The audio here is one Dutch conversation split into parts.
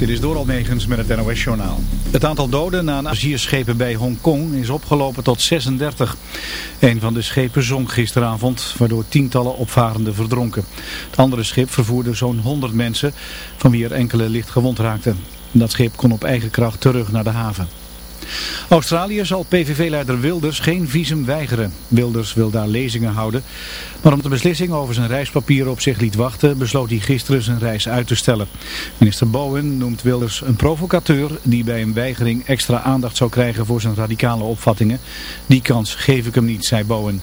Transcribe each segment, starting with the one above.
Dit is door Almegens met het NOS-journaal. Het aantal doden na een passagiersschepen bij Hongkong is opgelopen tot 36. Een van de schepen zonk gisteravond, waardoor tientallen opvarenden verdronken. Het andere schip vervoerde zo'n 100 mensen, van wie er enkele licht gewond raakten. Dat schip kon op eigen kracht terug naar de haven. Australië zal PVV-leider Wilders geen visum weigeren. Wilders wil daar lezingen houden. Maar omdat de beslissing over zijn reispapieren op zich liet wachten, besloot hij gisteren zijn reis uit te stellen. Minister Bowen noemt Wilders een provocateur die bij een weigering extra aandacht zou krijgen voor zijn radicale opvattingen. Die kans geef ik hem niet, zei Bowen.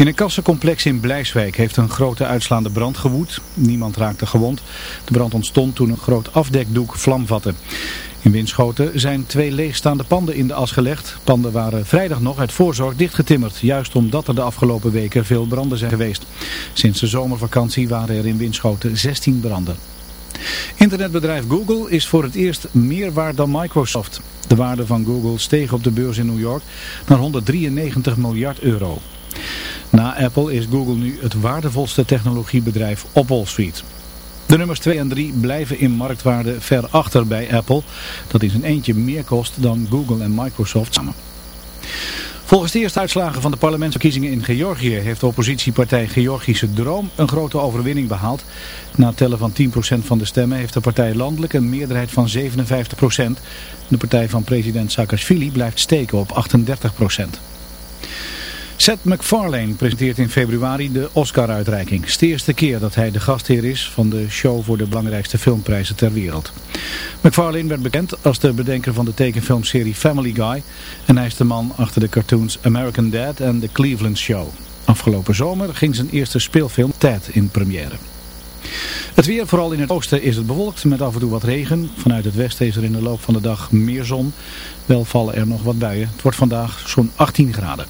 In een kassencomplex in Blijswijk heeft een grote uitslaande brand gewoed. Niemand raakte gewond. De brand ontstond toen een groot afdekdoek vlam vatte. In Winschoten zijn twee leegstaande panden in de as gelegd. Panden waren vrijdag nog uit voorzorg dichtgetimmerd, juist omdat er de afgelopen weken veel branden zijn geweest. Sinds de zomervakantie waren er in Winschoten 16 branden. Internetbedrijf Google is voor het eerst meer waard dan Microsoft. De waarde van Google steeg op de beurs in New York naar 193 miljard euro. Na Apple is Google nu het waardevolste technologiebedrijf op Wall Street. De nummers 2 en 3 blijven in marktwaarde ver achter bij Apple. Dat is een eentje meer kost dan Google en Microsoft samen. Volgens de eerste uitslagen van de parlementsverkiezingen in Georgië heeft de oppositiepartij Georgische Droom een grote overwinning behaald. Na tellen van 10% van de stemmen heeft de partij landelijk een meerderheid van 57%. De partij van president Saakashvili blijft steken op 38%. Seth MacFarlane presenteert in februari de Oscar-uitreiking. Het is de eerste keer dat hij de gastheer is van de show voor de belangrijkste filmprijzen ter wereld. MacFarlane werd bekend als de bedenker van de tekenfilmserie Family Guy. En hij is de man achter de cartoons American Dad en The Cleveland Show. Afgelopen zomer ging zijn eerste speelfilm Ted in première. Het weer, vooral in het oosten, is het bewolkt met af en toe wat regen. Vanuit het westen is er in de loop van de dag meer zon. Wel vallen er nog wat buien. Het wordt vandaag zo'n 18 graden.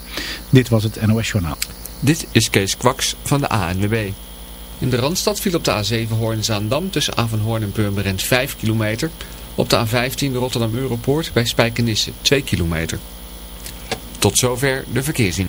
Dit was het NOS Journaal. Dit is Kees Kwaks van de ANWB. In de Randstad viel op de A7 Hoorn-Zaandam tussen Avanhoorn en Purmerend 5 kilometer. Op de A15 Rotterdam-Europoort bij Spijkenisse 2 kilometer. Tot zover de verkeerszien.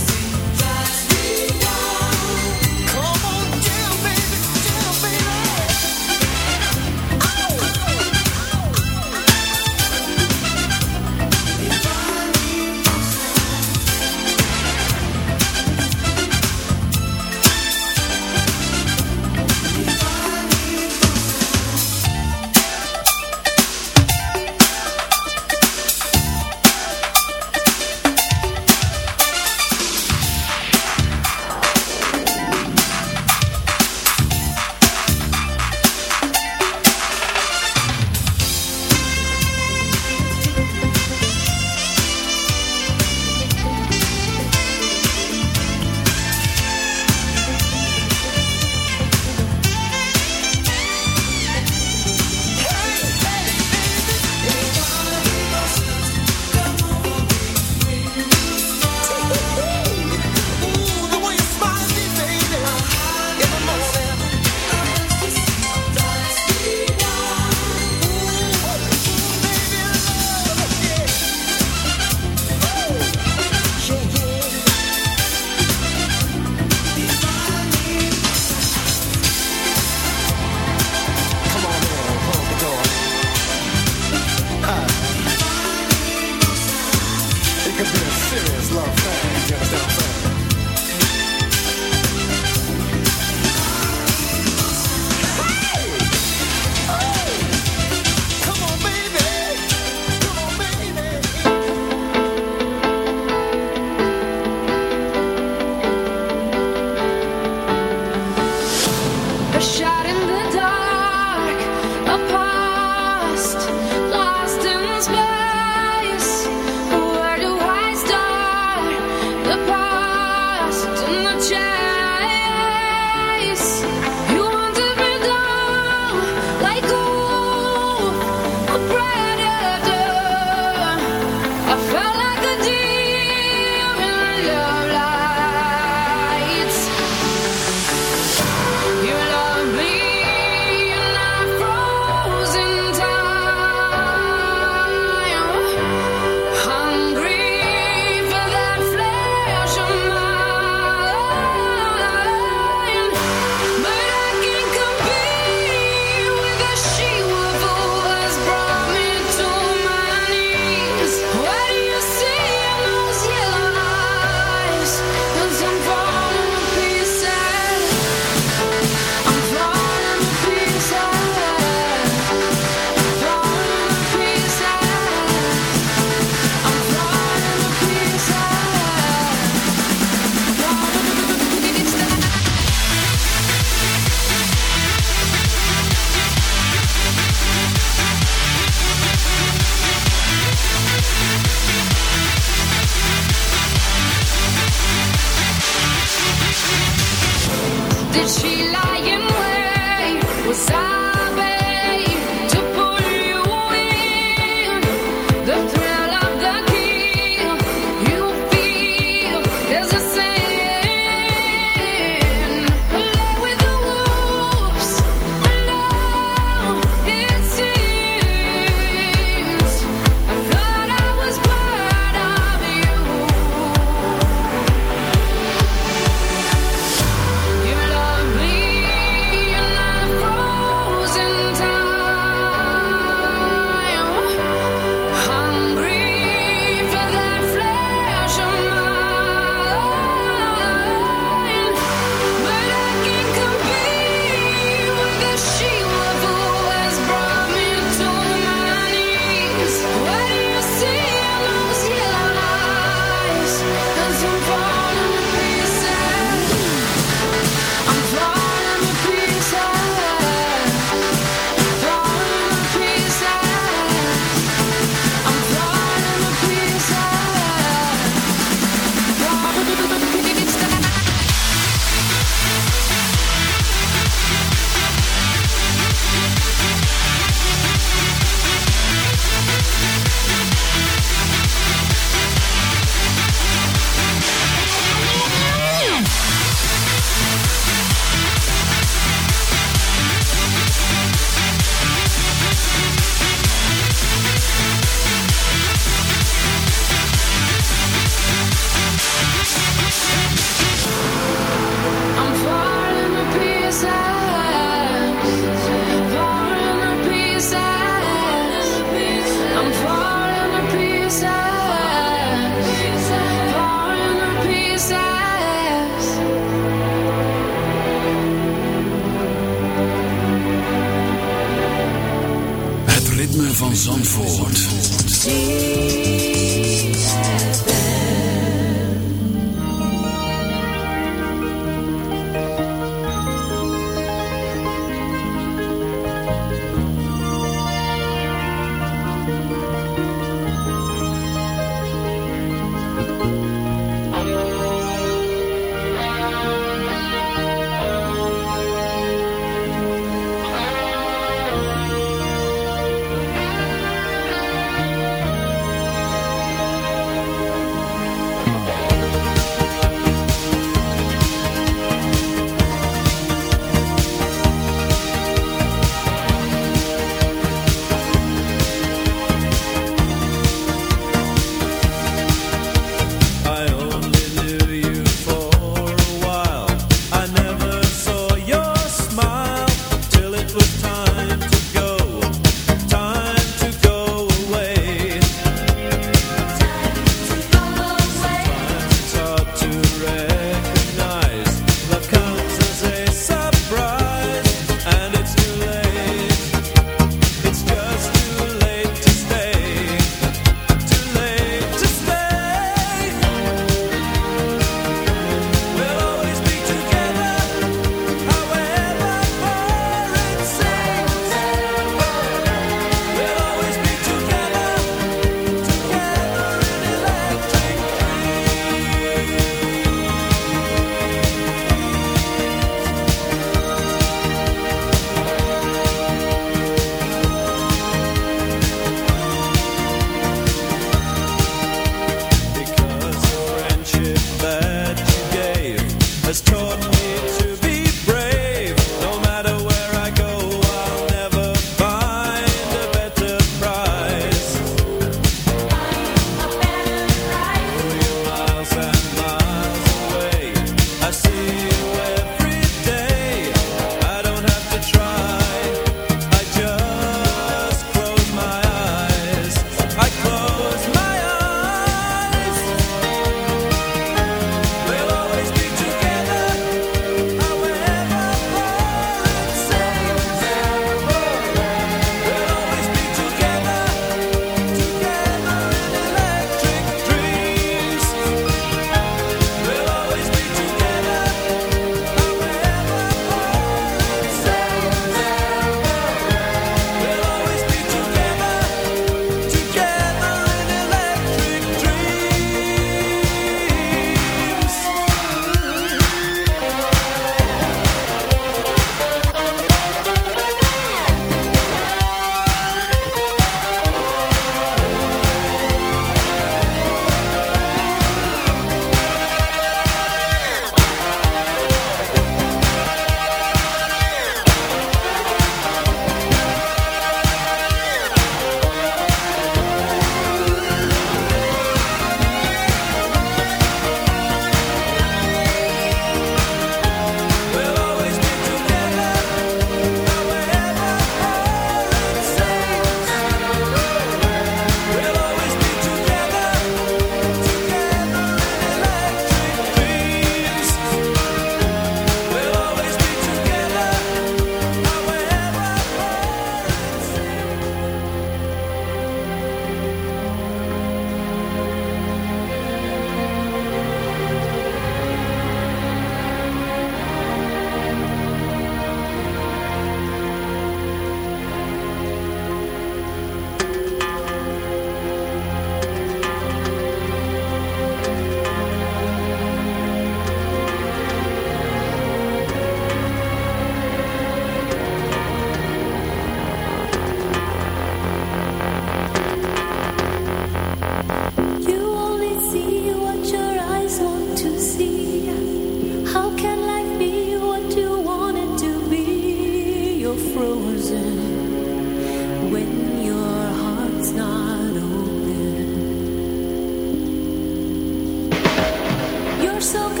so good.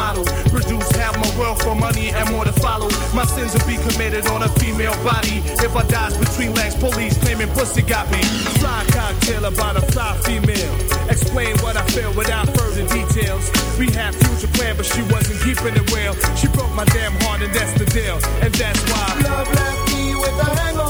model. Produce half my wealth for money and more to follow. My sins will be committed on a female body. If I dies between legs, police claiming pussy got me. Fly cocktail about a fly female. Explain what I feel without further details. We had future plan, but she wasn't keeping it well. She broke my damn heart, and that's the deal. And that's why. Love left me with a hangover.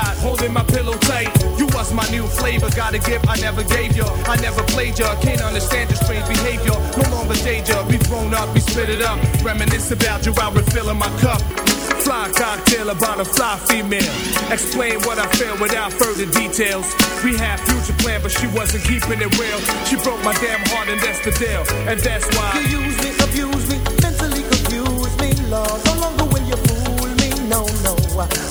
Hot, holding my pillow tight. You was my new flavor, got a gift I never gave you. I never played you, can't understand your strange behavior. No longer danger, we grown up, we split it up. Reminisce about you while refilling my cup. Fly cocktail about a fly female. Explain what I feel without further details. We had future plan, but she wasn't keeping it real. She broke my damn heart, and that's the deal. And that's why. You use me, abuse me, mentally confuse me, Lord. No longer will you fool me, no, no.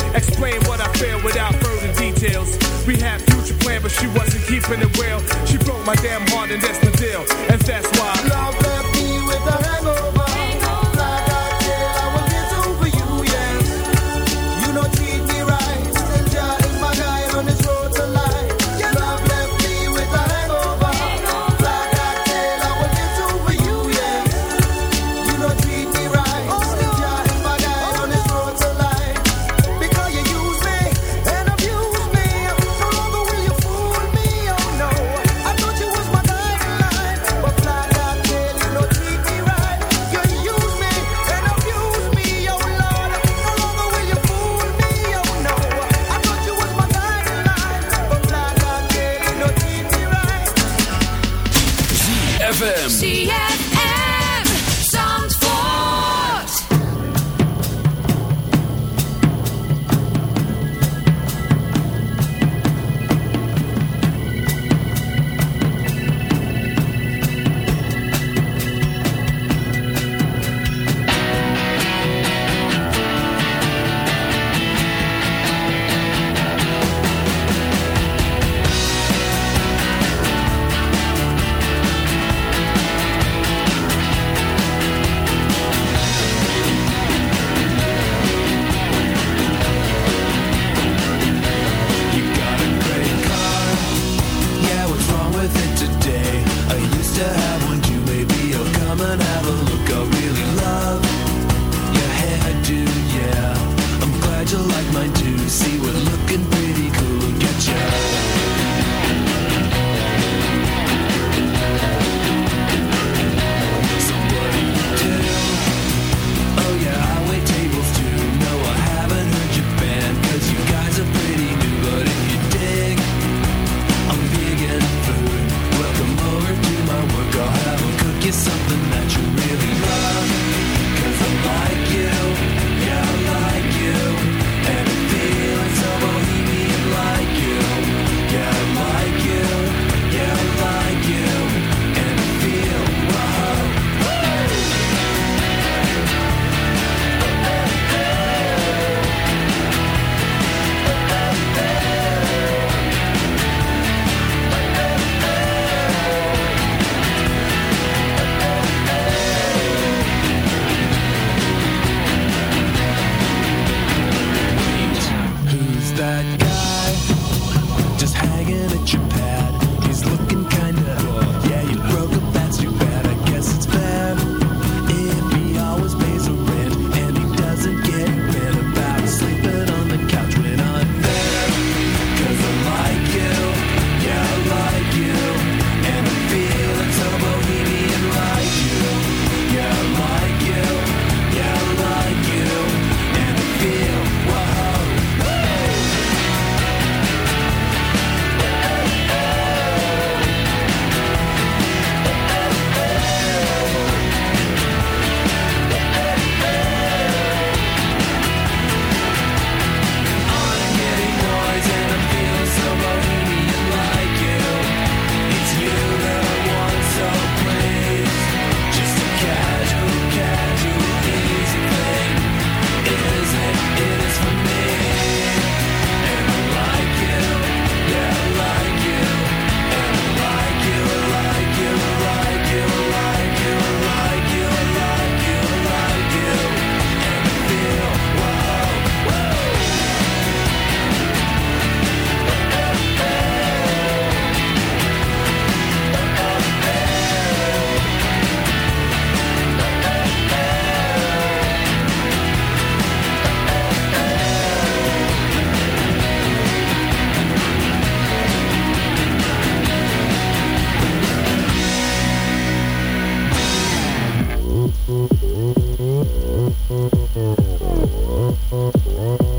Explain what I feel without further details. We had future plan, but she wasn't keeping it real. She broke my damn heart, and that's the deal. And that's why. Love left me with a hangover.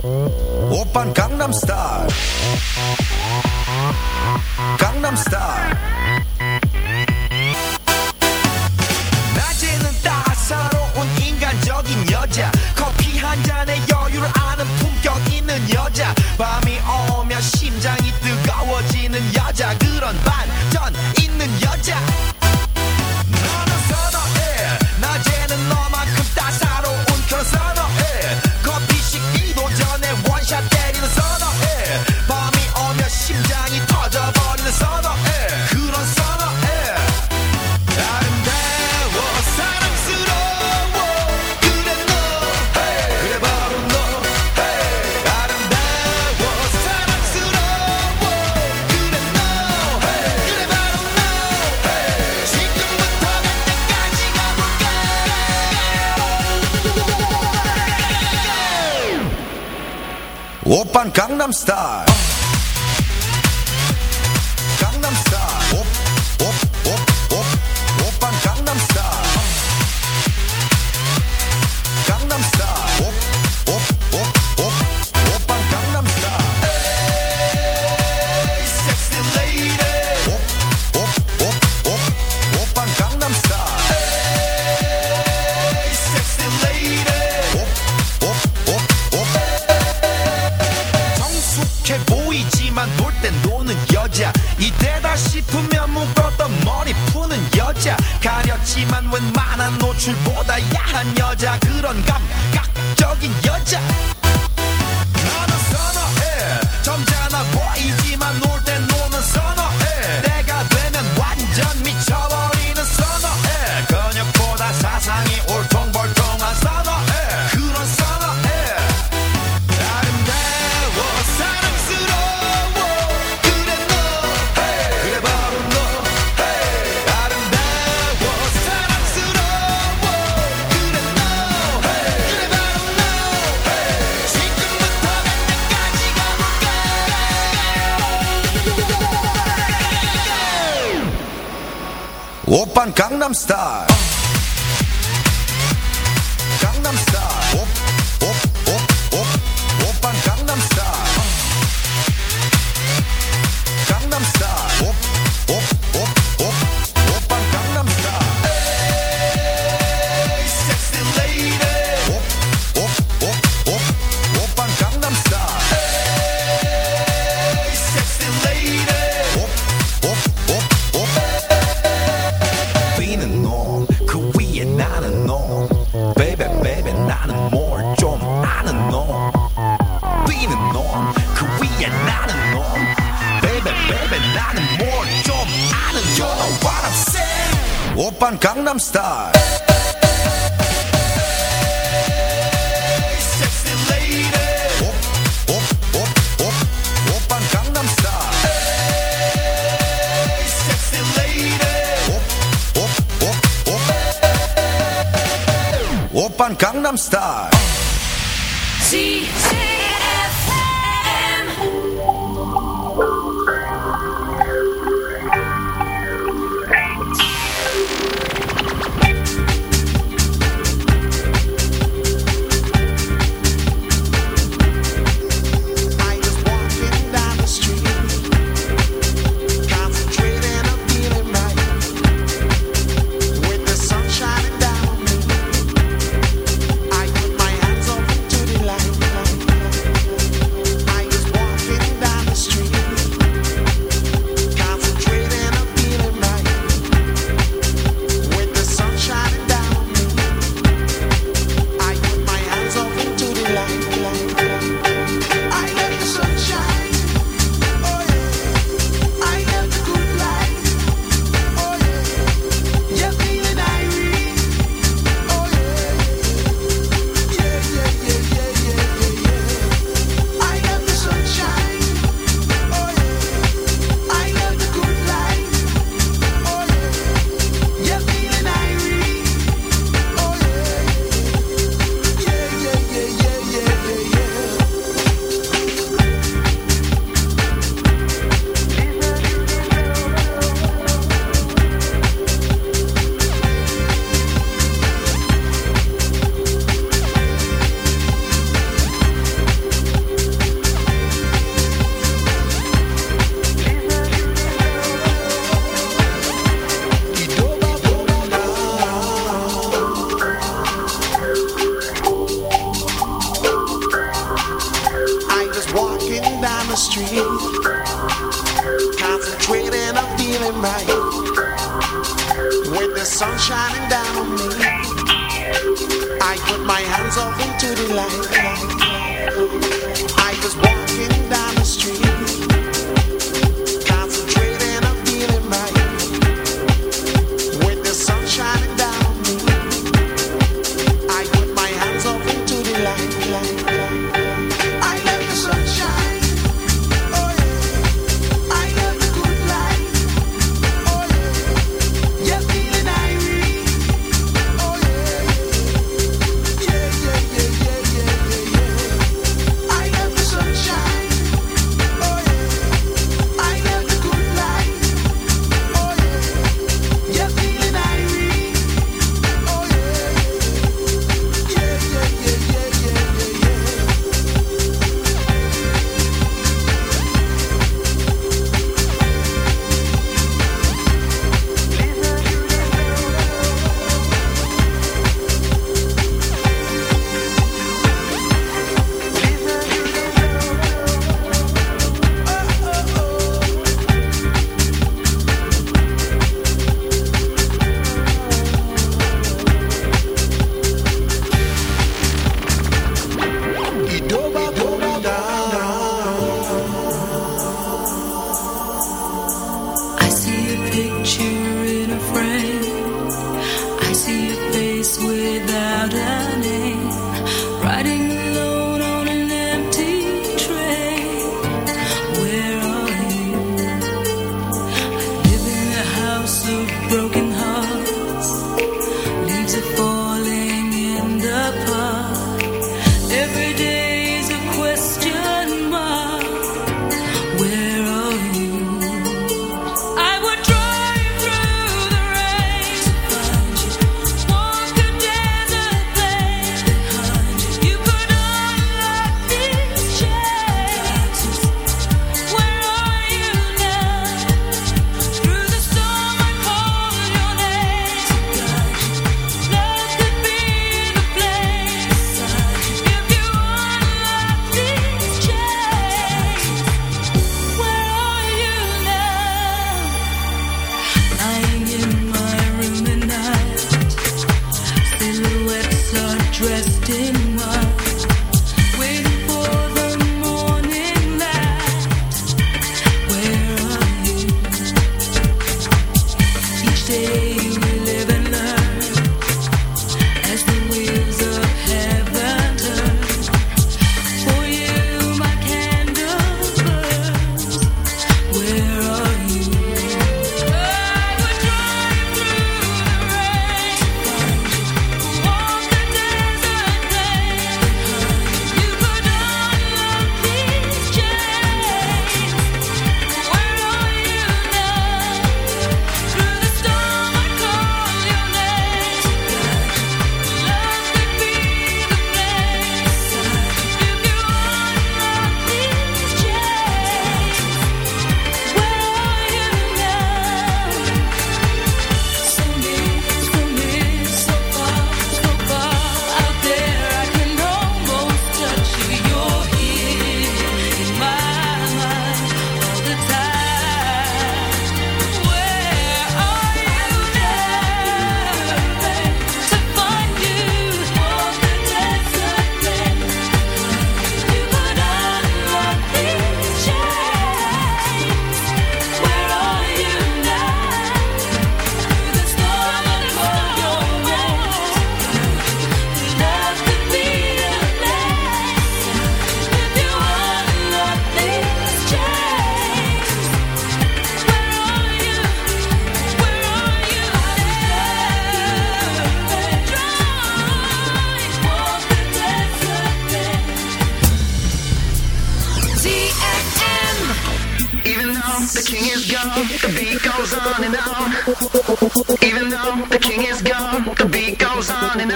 Oppan Gangnam Style. Gangnam Style. Star.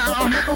Ah, no, no, no.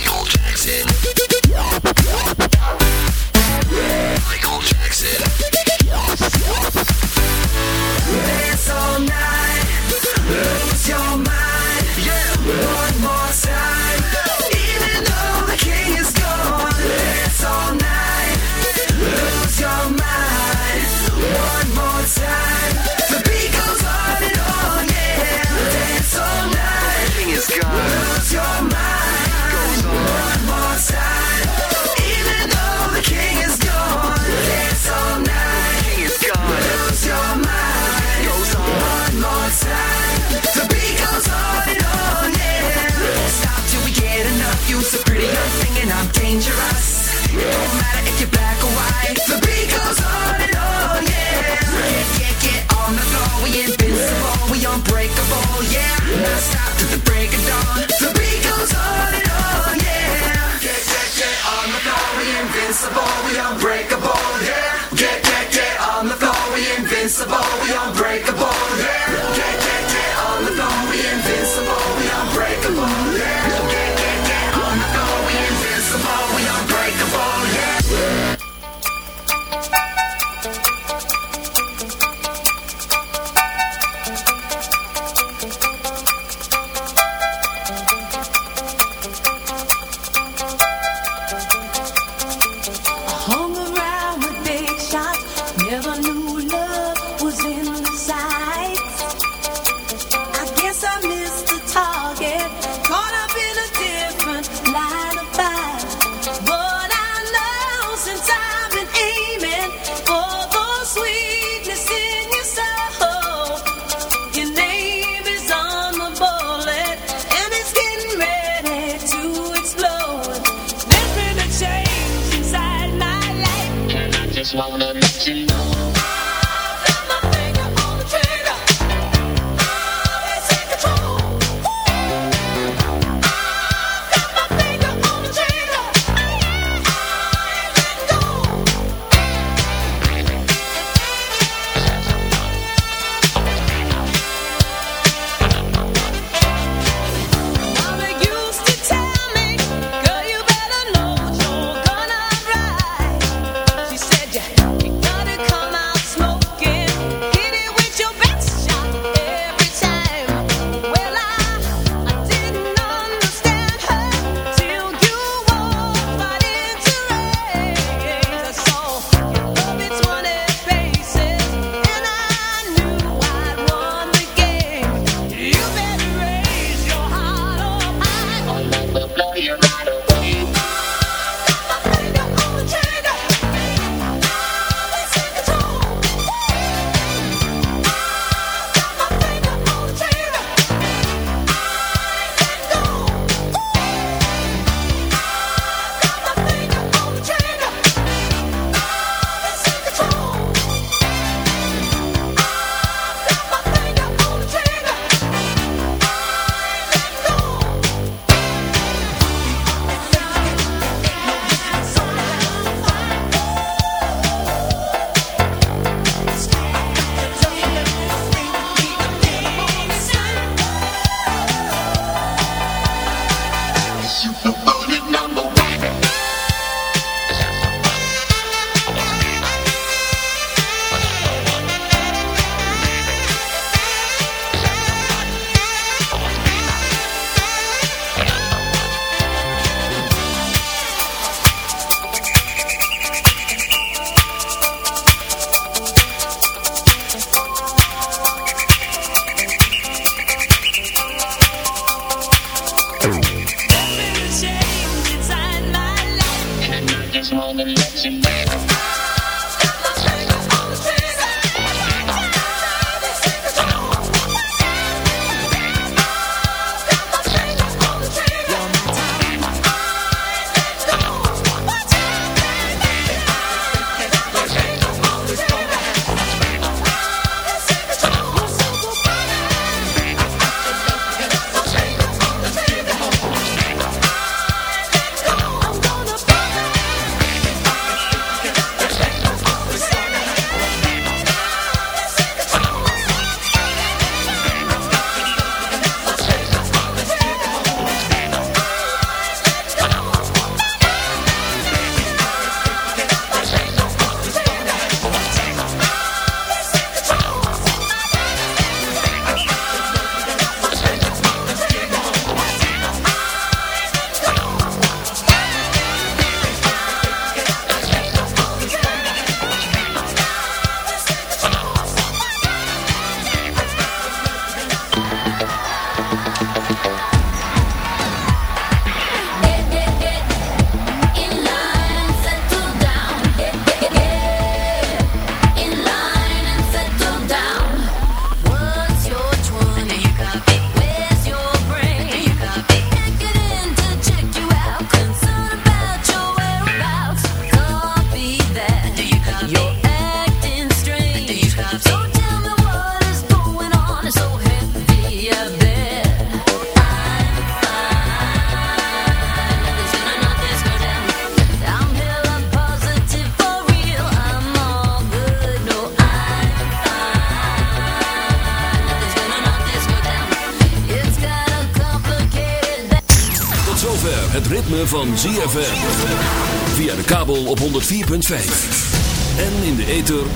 Michael Jackson.